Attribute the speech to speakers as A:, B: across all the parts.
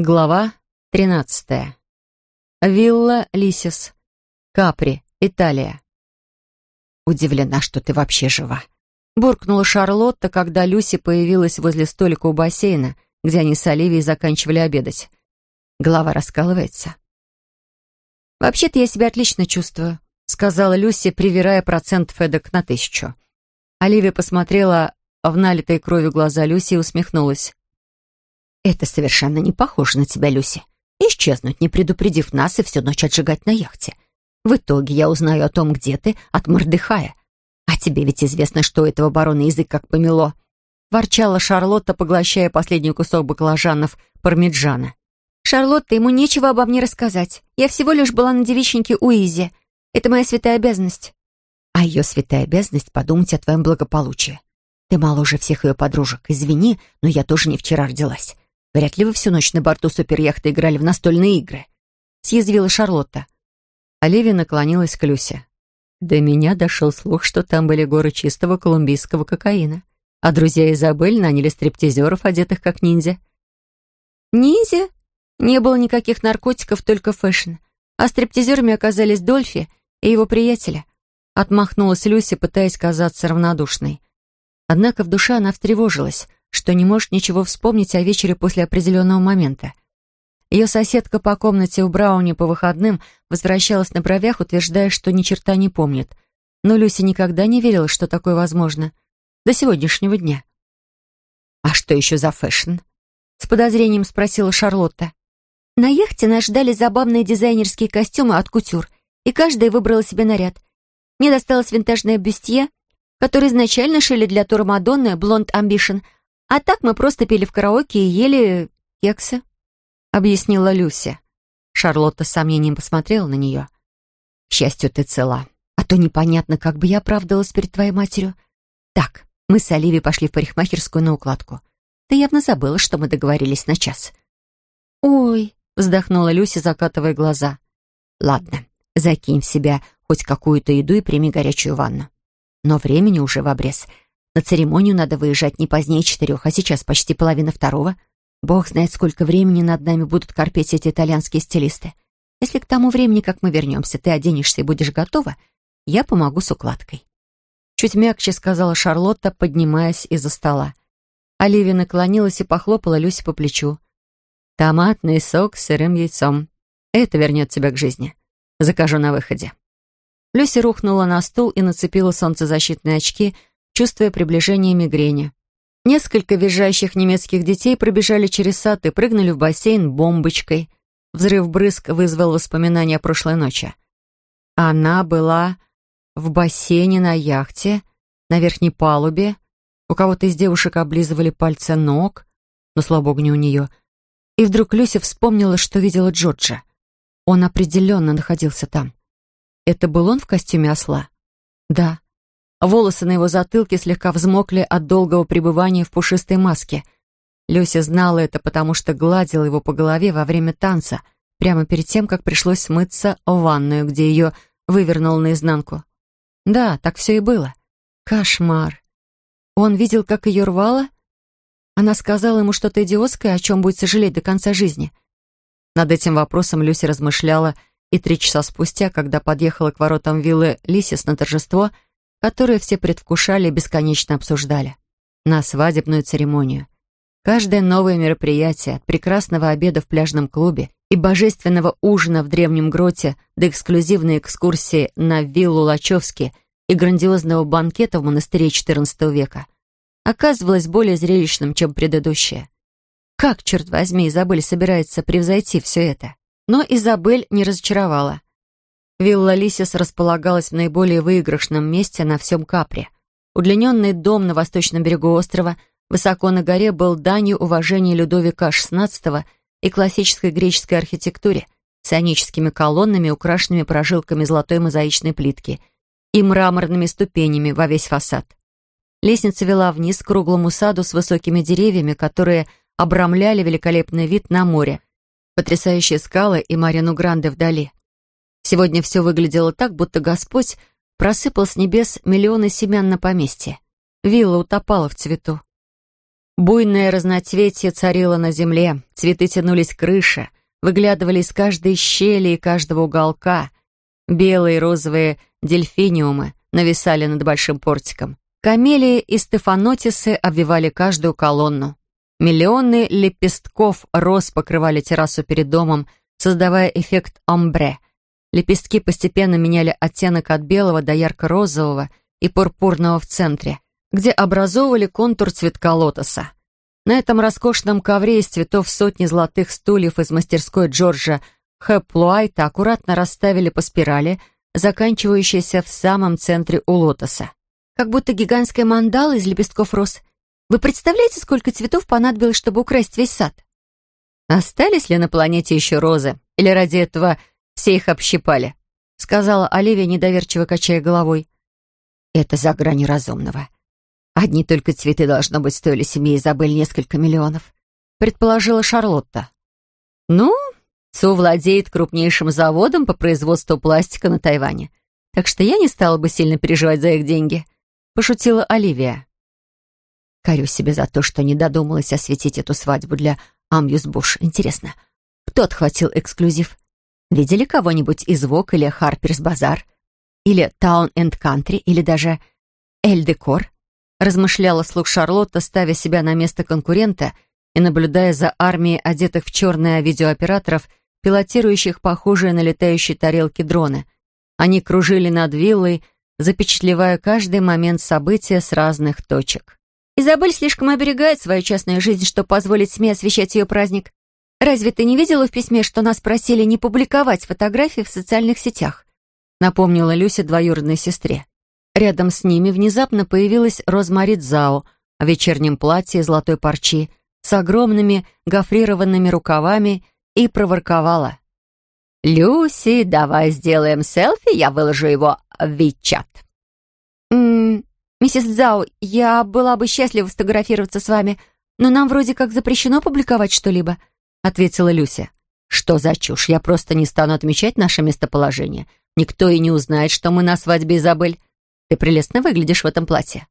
A: Глава 13. Вилла Лисис. Капри, Италия. «Удивлена, что ты вообще жива», — буркнула Шарлотта, когда Люси появилась возле столика у бассейна, где они с Оливией заканчивали обедать. Голова раскалывается. «Вообще-то я себя отлично чувствую», — сказала Люси, привирая процент Федок на тысячу. Оливия посмотрела в налитые кровью глаза Люси и усмехнулась. «Это совершенно не похоже на тебя, Люси. Исчезнуть, не предупредив нас, и всю ночь отжигать на яхте. В итоге я узнаю о том, где ты, от Мордыхая. А тебе ведь известно, что у этого барона язык как помело». Ворчала Шарлотта, поглощая последний кусок баклажанов пармиджана.
B: «Шарлотта, ему нечего обо мне рассказать. Я всего лишь была на девичнике у Изи. Это моя святая обязанность».
A: «А ее святая обязанность — подумать о твоем благополучии. Ты моложе всех ее подружек. Извини, но я тоже не вчера родилась. Вряд ли вы всю ночь на борту суперяхты играли в настольные игры», — съязвила Шарлотта. Оливия наклонилась к Люси. До меня дошел слух, что там были горы чистого колумбийского кокаина, а друзья Изабель наняли стриптизеров, одетых как ниндзя.
B: «Ниндзя? Не было никаких наркотиков, только фэшн. А стриптизерами оказались Дольфи и его приятели».
A: Отмахнулась Люси, пытаясь казаться равнодушной. Однако в душе она встревожилась что не может ничего вспомнить о вечере после определенного момента. Ее соседка по комнате в Брауне по выходным возвращалась на бровях, утверждая, что ни черта не помнит. Но Люси никогда не верила, что такое возможно. До сегодняшнего дня. «А что еще за фэшн?» С подозрением спросила Шарлотта.
B: На яхте нас ждали забавные дизайнерские костюмы от кутюр, и каждая выбрала себе наряд. Мне досталось винтажное бюстье, которое изначально шили для тура Мадонны Blonde Ambition — а так мы просто пели в караоке и ели кексы», — объяснила Люся. Шарлотта с сомнением посмотрела на нее. «К счастью, ты цела. А то непонятно, как бы я оправдалась перед твоей матерью. Так, мы с Оливией пошли в парикмахерскую на укладку. Ты явно забыла, что мы договорились на час». «Ой», —
A: вздохнула Люся, закатывая глаза. «Ладно, закинь в себя хоть какую-то еду и прими горячую ванну. Но времени уже в обрез. На церемонию надо выезжать не позднее четырех, а сейчас почти половина второго. Бог знает, сколько времени над нами будут корпеть эти итальянские стилисты. Если к тому времени, как мы вернемся, ты оденешься и будешь готова, я помогу с укладкой». Чуть мягче сказала Шарлотта, поднимаясь из-за стола. Оливия наклонилась и похлопала Люси по плечу. «Томатный сок с сырым яйцом. Это вернет тебя к жизни. Закажу на выходе». Люси рухнула на стул и нацепила солнцезащитные очки, чувствуя приближение мигрени. Несколько визжащих немецких детей пробежали через сад и прыгнули в бассейн бомбочкой. Взрыв брызг вызвал воспоминания о прошлой ночи. Она была в бассейне на яхте, на верхней палубе. У кого-то из девушек облизывали пальцы ног, но, слава богу, не у нее. И вдруг Люся вспомнила, что видела Джорджа. Он определенно находился там. Это был он в костюме осла? Да. Волосы на его затылке слегка взмокли от долгого пребывания в пушистой маске. Люся знала это, потому что гладила его по голове во время танца, прямо перед тем, как пришлось смыться в ванную, где ее вывернул наизнанку. Да, так все и было. Кошмар. Он видел, как ее рвало? Она сказала ему что-то идиотское, о чем будет сожалеть до конца жизни. Над этим вопросом Люся размышляла и три часа спустя, когда подъехала к воротам виллы Лисис на торжество — которое все предвкушали и бесконечно обсуждали. На свадебную церемонию. Каждое новое мероприятие, от прекрасного обеда в пляжном клубе и божественного ужина в древнем гроте до эксклюзивной экскурсии на виллу Лачевски и грандиозного банкета в монастыре XIV века, оказывалось более зрелищным, чем предыдущее. Как, черт возьми, Изабель собирается превзойти все это? Но Изабель не разочаровала. Вилла Лисис располагалась в наиболее выигрышном месте на всем Капре. Удлиненный дом на восточном берегу острова, высоко на горе, был данью уважения Людовика XVI и классической греческой архитектуре с ионическими колоннами, украшенными прожилками золотой мозаичной плитки и мраморными ступенями во весь фасад. Лестница вела вниз к круглому саду с высокими деревьями, которые обрамляли великолепный вид на море, потрясающие скалы и Марину Гранде вдали. Сегодня все выглядело так, будто Господь просыпал с небес миллионы семян на поместье. Вилла утопала в цвету. Буйное разноцветие царило на земле, цветы тянулись к крыше, выглядывали из каждой щели и каждого уголка. Белые и розовые дельфиниумы нависали над большим портиком. Камелии и стефанотисы обвивали каждую колонну. Миллионы лепестков роз покрывали террасу перед домом, создавая эффект омбре. Лепестки постепенно меняли оттенок от белого до ярко-розового и пурпурного в центре, где образовывали контур цветка лотоса. На этом роскошном ковре из цветов сотни золотых стульев из мастерской Джорджа Хэплуайта аккуратно расставили по спирали, заканчивающейся в самом центре у лотоса. Как будто гигантская мандала из лепестков роз. Вы представляете, сколько цветов понадобилось, чтобы украсть весь сад? Остались ли на планете еще розы? Или ради этого все их общипали? Сказала Оливия, недоверчиво качая головой. Это за гранью разумного. Одни только цветы, должно быть, стоили семье Изабель несколько миллионов, предположила Шарлотта. Ну, Цу владеет крупнейшим заводом по производству пластика на Тайване, так что я не стала бы сильно переживать за их деньги, пошутила Оливия. Корю себе за то, что не додумалась осветить эту свадьбу для Амьюзбуш. Интересно, кто отхватил эксклюзив? Видели кого-нибудь из Вок или Харперс Базар? Или Таун энд Кантри? Или даже Эль Декор? Размышляла вслух Шарлотта, ставя себя на место конкурента и наблюдая за армией одетых в черное видеооператоров, пилотирующих похожие на летающие тарелки дроны. Они кружили над виллой, запечатлевая каждый момент события с разных точек. Изабель слишком оберегает свою частную жизнь, чтобы позволить СМИ освещать ее праздник. Разве ты не видела в письме, что нас просили не публиковать фотографии в социальных сетях? Напомнила Люся двоюродной сестре. Рядом с ними внезапно появилась Розмари Дзао в вечернем платье золотой парчи с огромными гофрированными рукавами и проворковала. «Люси, давай сделаем селфи, я выложу его в Вичат». «М «Миссис Зао, я была бы счастлива сфотографироваться с вами, но нам вроде как запрещено публиковать что-либо», — ответила Люся. «Что за чушь? Я просто не стану отмечать наше местоположение. Никто и не узнает, что мы на свадьбе, Изабель. Ты прелестно выглядишь в этом платье».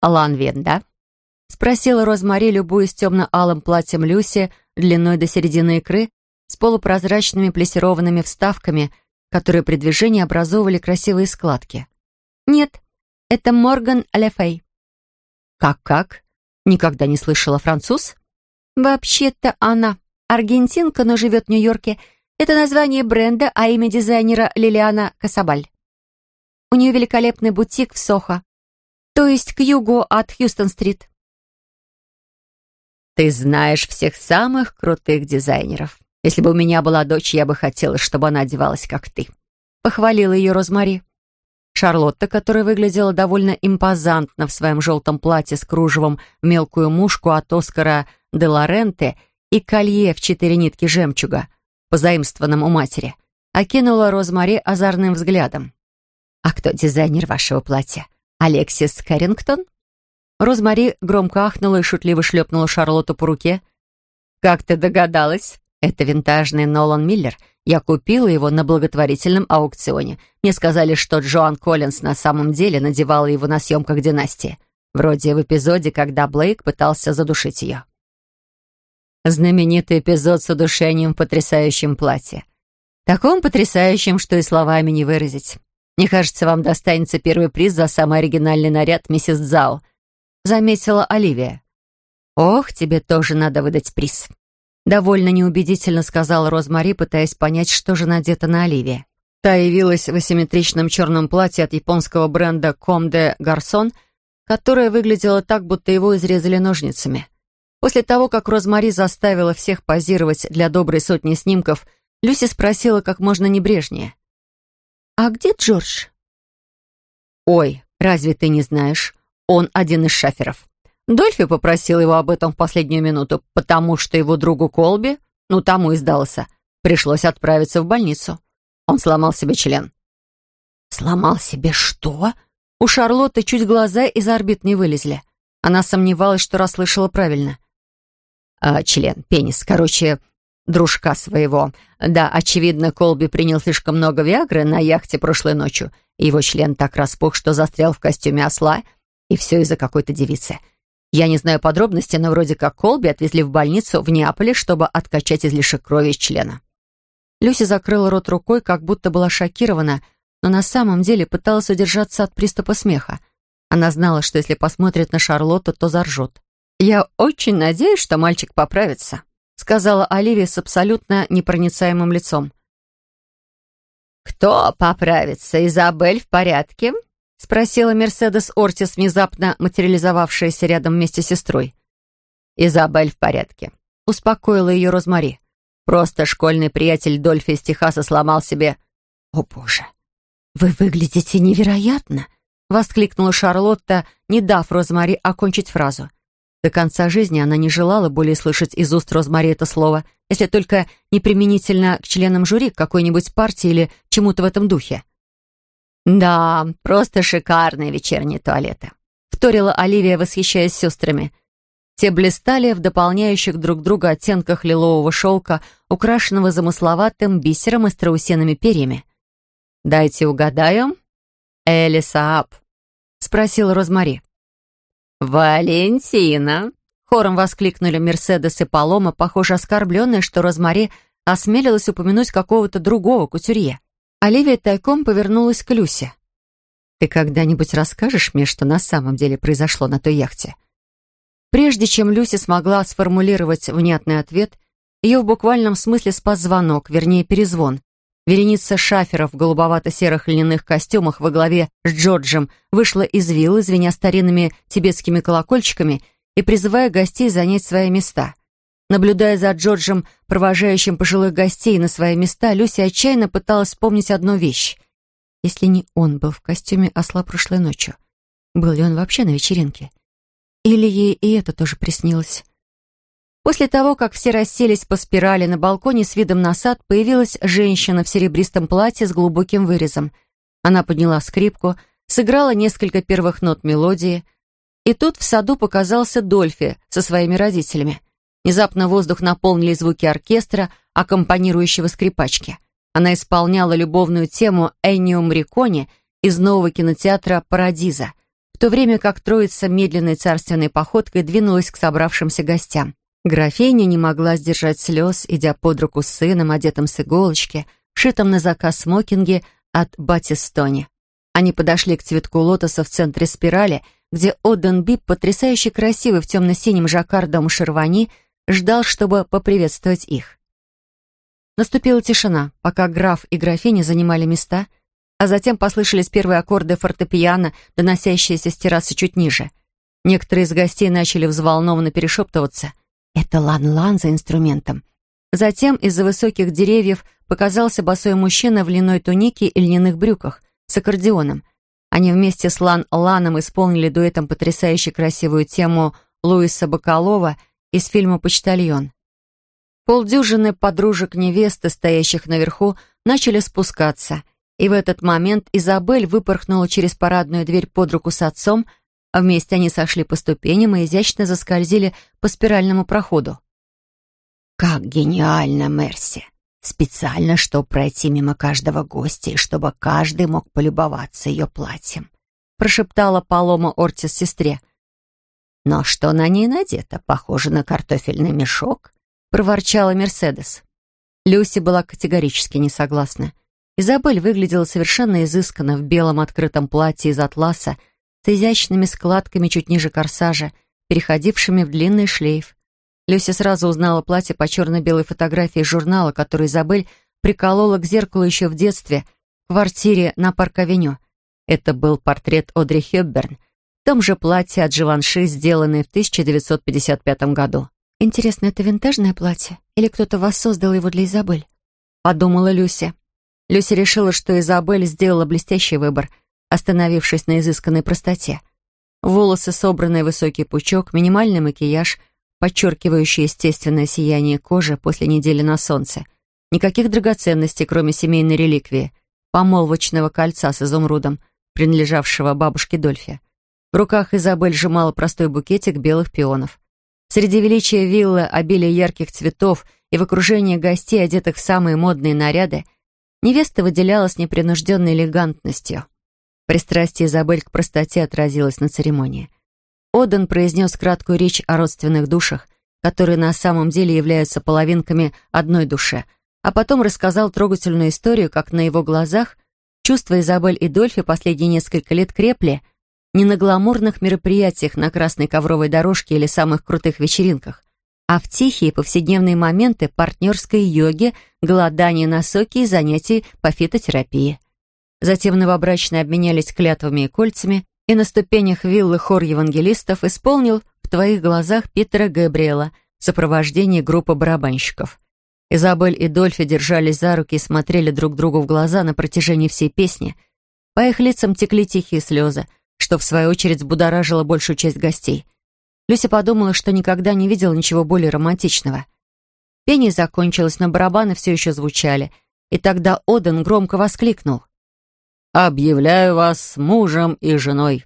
A: «Алан Вен, да?» — спросила Розмари, любуясь темно-алым платьем Люси длиной до середины икры с полупрозрачными плессированными вставками, которые при движении образовывали красивые складки. «Нет», это Морган Лефей». «Как-как? Никогда не слышала француз?» «Вообще-то она аргентинка, но живет в Нью-Йорке. Это название бренда, а имя дизайнера Лилиана Касабаль. У нее великолепный бутик в Сохо, то есть к югу от Хьюстон-стрит». «Ты знаешь всех самых крутых дизайнеров. Если бы у меня была дочь, я бы хотела, чтобы она одевалась, как ты», — похвалила ее Розмари. Шарлотта, которая выглядела довольно импозантно в своем желтом платье с кружевом в мелкую мушку от Оскара де Лоренте и колье в четыре нитки жемчуга, позаимствованном у матери, окинула Розмари озорным взглядом. «А кто дизайнер вашего платья? Алексис Кэррингтон?» Розмари громко ахнула и шутливо шлепнула Шарлотту по руке. «Как ты догадалась? Это винтажный Нолан Миллер — я купила его на благотворительном аукционе. Мне сказали, что Джоан Коллинз на самом деле надевала его на съемках «Династии». Вроде в эпизоде, когда Блейк пытался задушить ее. Знаменитый эпизод с удушением в потрясающем платье. Таком потрясающем, что и словами не выразить. Мне кажется, вам достанется первый приз за самый оригинальный наряд, миссис Дзао», — заметила Оливия. «Ох, тебе тоже надо выдать приз», Довольно неубедительно сказала Розмари, пытаясь понять, что же надето на Оливии. Та явилась в асимметричном черном платье от японского бренда de Garçon, которое выглядело так, будто его изрезали ножницами. После того, как Розмари заставила всех позировать для доброй сотни снимков, Люси спросила как можно небрежнее. «А где Джордж?» «Ой, разве ты не знаешь? Он один из шаферов. Дольфи попросил его об этом в последнюю минуту, потому что его другу Колби, ну, тому и сдался, пришлось отправиться в больницу. Он сломал себе член. «Сломал себе что?» У Шарлотты чуть глаза из орбит не вылезли. Она сомневалась, что расслышала правильно. А, член, пенис, короче, дружка своего. Да, очевидно, Колби принял слишком много Виагры на яхте прошлой ночью, и его член так распух, что застрял в костюме осла, и все из-за какой-то девицы. Я не знаю подробностей, но вроде как Колби отвезли в больницу в Неаполе, чтобы откачать излишек крови из члена.
B: Люси закрыла рот рукой, как будто была шокирована, но на самом деле пыталась удержаться от приступа смеха. Она знала, что если посмотрит на Шарлотту, то заржет.
A: «Я очень надеюсь, что мальчик поправится», сказала Оливия с абсолютно непроницаемым лицом. «Кто поправится? Изабель в порядке?» — спросила Мерседес Ортис, внезапно материализовавшаяся рядом вместе с сестрой. «Изабель в порядке», — успокоила ее Розмари. «Просто школьный приятель Дольфи из Техаса сломал себе...» «О, боже! Вы выглядите невероятно!» — воскликнула Шарлотта, не дав Розмари окончить фразу. До конца жизни она не желала более слышать из уст Розмари это слово, если только не применительно к членам жюри какой-нибудь партии или чему-то в этом духе. «Да, просто шикарные вечерние туалеты», — вторила Оливия, восхищаясь сестрами. Те блистали в дополняющих друг друга оттенках лилового шелка, украшенного замысловатым бисером и страусиными перьями. «Дайте угадаю. Элиса Ап», — спросила Розмари. «Валентина!» — хором воскликнули Мерседес и Палома, похоже, оскорбленные, что Розмари осмелилась упомянуть какого-то другого кутюрье. Оливия тайком повернулась к Люсе. «Ты когда-нибудь расскажешь мне, что на самом деле произошло на той яхте?» Прежде чем Люси смогла сформулировать внятный ответ, ее в буквальном смысле спас звонок, вернее, перезвон. Вереница шаферов в голубовато-серых льняных костюмах во главе с Джорджем вышла из виллы, звеня старинными тибетскими колокольчиками и призывая гостей занять свои места — Наблюдая за Джорджем, провожающим пожилых гостей на свои места, Люси отчаянно пыталась вспомнить одну вещь. Если не он был в костюме осла прошлой ночью, был ли он вообще на вечеринке? Или ей и это тоже приснилось? После того, как все расселись по спирали на балконе с видом на сад, появилась женщина в серебристом платье с глубоким вырезом. Она подняла скрипку, сыграла несколько первых нот мелодии, и тут в саду показался Дольфи со своими родителями. Внезапно воздух наполнили звуки оркестра, аккомпанирующего скрипачки. Она исполняла любовную тему Эннио Мрикони из нового кинотеатра «Парадиза», в то время как троица медленной царственной походкой двинулась к собравшимся гостям. Графиня не могла сдержать слез, идя под руку с сыном, одетым с иголочки, шитым на заказ смокинге от Батистони. Они подошли к цветку лотоса в центре спирали, где Оден Бип, потрясающе красивый в темно-синем жаккардовом шервани, ждал, чтобы поприветствовать их. Наступила тишина, пока граф и графиня занимали места, а затем послышались первые аккорды фортепиано, доносящиеся с террасы чуть ниже. Некоторые из гостей начали взволнованно перешептываться. «Это Лан-Лан за инструментом». Затем из-за высоких деревьев показался босой мужчина в льняной тунике и льняных брюках с аккордеоном. Они вместе с Лан-Ланом исполнили дуэтом потрясающе красивую тему Луиса Бакалова из фильма «Почтальон». Полдюжины подружек невесты, стоящих наверху, начали спускаться, и в этот момент Изабель выпорхнула через парадную дверь под руку с отцом, а вместе они сошли по ступеням и изящно заскользили по спиральному проходу. «Как гениально, Мерси! Специально, чтобы пройти мимо каждого гостя, и чтобы каждый мог полюбоваться ее платьем», прошептала Палома Ортис сестре. «Но что на ней надето? Похоже на картофельный мешок», — проворчала Мерседес. Люси была категорически не согласна. Изабель выглядела совершенно изысканно в белом открытом платье из атласа с изящными складками чуть ниже корсажа, переходившими в длинный шлейф. Люси сразу узнала платье по черно-белой фотографии журнала, который Изабель приколола к зеркалу еще в детстве в квартире на Парк-авеню. Это был портрет Одри Хёбберн, том же платье от Живанши, сделанное в 1955 году. «Интересно, это винтажное платье? Или кто-то воссоздал его для Изабель?» Подумала Люся. Люся решила, что Изабель сделала блестящий выбор, остановившись на изысканной простоте. Волосы, собранный высокий пучок, минимальный макияж, подчеркивающий естественное сияние кожи после недели на солнце. Никаких драгоценностей, кроме семейной реликвии, помолвочного кольца с изумрудом, принадлежавшего бабушке Дольфе. В руках Изабель сжимала простой букетик белых пионов. Среди величия виллы, обилия ярких цветов и в окружении гостей, одетых в самые модные наряды, невеста выделялась непринужденной элегантностью. Пристрастие Изабель к простоте отразилось на церемонии. Оден произнес краткую речь о родственных душах, которые на самом деле являются половинками одной души, а потом рассказал трогательную историю, как на его глазах чувства Изабель и Дольфи последние несколько лет крепли не на гламурных мероприятиях на красной ковровой дорожке или самых крутых вечеринках, а в тихие повседневные моменты партнерской йоги, голодания на соки и занятий по фитотерапии. Затем новобрачные обменялись клятвами и кольцами, и на ступенях виллы хор евангелистов исполнил в твоих глазах Питера Габриэла в сопровождении группы барабанщиков. Изабель и Дольфи держались за руки и смотрели друг другу в глаза на протяжении всей песни. По их лицам текли тихие слезы, что в свою очередь взбудоражило большую часть гостей. Люся подумала, что никогда не видела ничего более романтичного. Пение закончилось, но барабаны все еще звучали, и тогда Оден громко воскликнул. «Объявляю вас мужем и женой».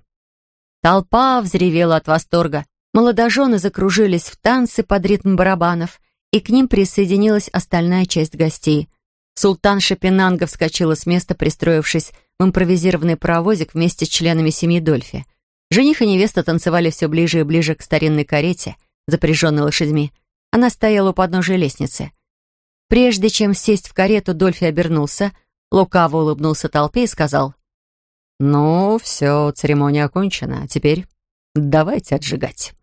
A: Толпа взревела от восторга. Молодожены закружились в танцы под ритм барабанов, и к ним присоединилась остальная часть гостей. Султан Шапинанга вскочила с места, пристроившись в импровизированный паровозик вместе с членами семьи Дольфи. Жених и невеста танцевали все ближе и ближе к старинной карете, запряженной лошадьми. Она стояла у подножия лестницы. Прежде чем сесть в карету, Дольфи обернулся — Лукаво улыбнулся толпе и сказал, «Ну, все, церемония окончена. Теперь давайте отжигать».